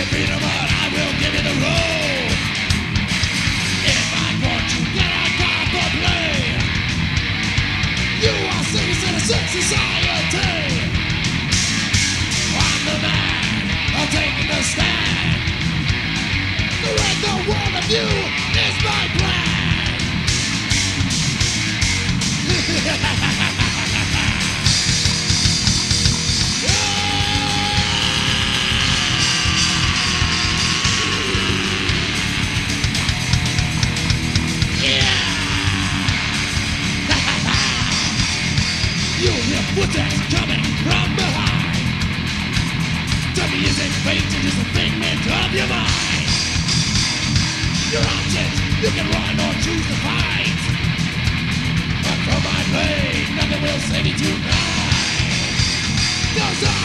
I will give you the road. Hear footsteps coming from behind. Tell me, is it fate or just a figment of your mind? Your options, you can run or choose to fight. But from my blade, nothing will save you tonight. Those